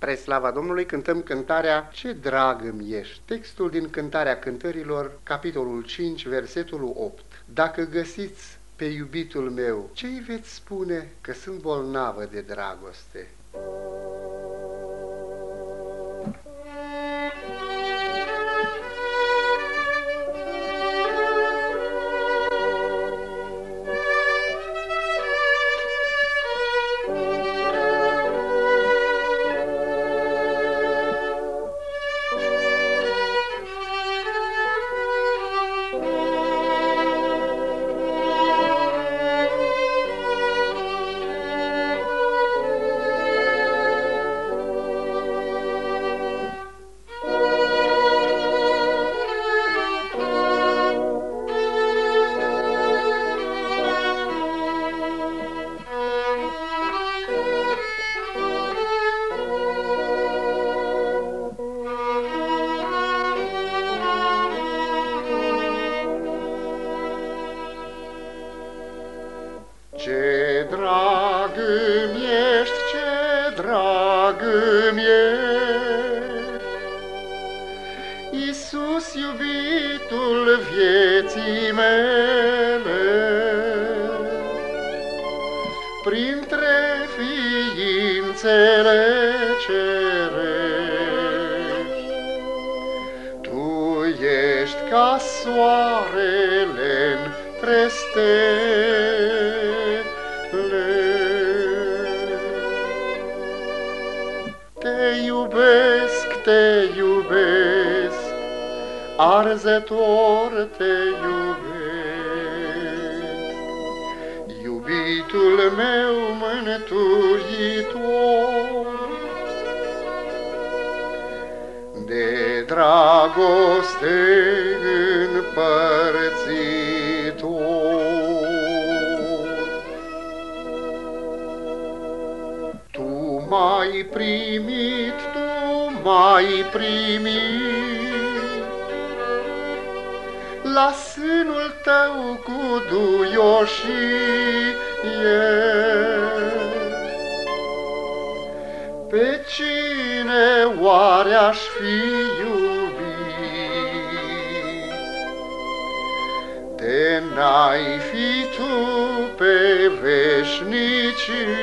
Spre slava Domnului cântăm cântarea Ce drag îmi ești, textul din cântarea cântărilor, capitolul 5, versetul 8. Dacă găsiți pe iubitul meu, ce îi veți spune că sunt bolnavă de dragoste? Drag îmi ești, ce drag îmi ești, Iisus iubitul vieții mele, Printre ființele cerești, Tu ești ca soarele între stele, arzător te iubesc. Iubitul meu mântuitor, de dragoste împărțitor. m-ai primit, tu m-ai primit. La sânul tău cu duioșie, Pe cine oare aș fi iubit? De n-ai fi tu pe veșnicii,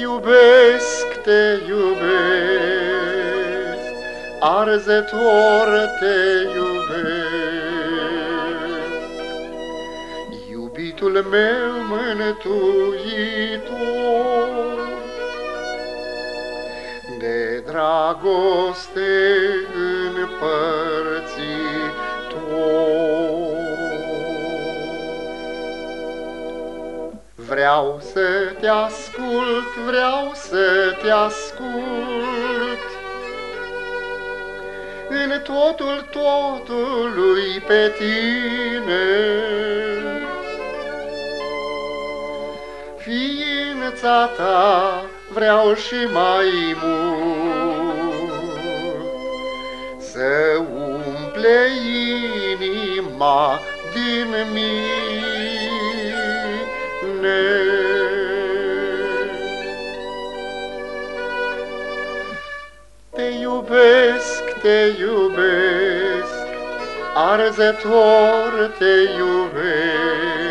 iubesc, te iubesc, arzător te iubesc. Iubitul meu mântuitor, de dragoste împărțitor. Vreau să te ascult, vreau să te ascult, În totul totului pe tine. Ființa ta vreau și mai mult, Să umple inima din mine iubesc, te iubesc, arzător te iubesc,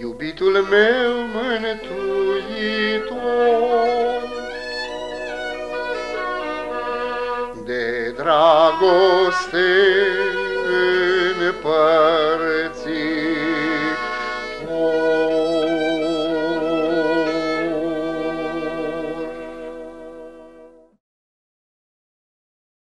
iubitul meu mântuitor. De dragoste în păr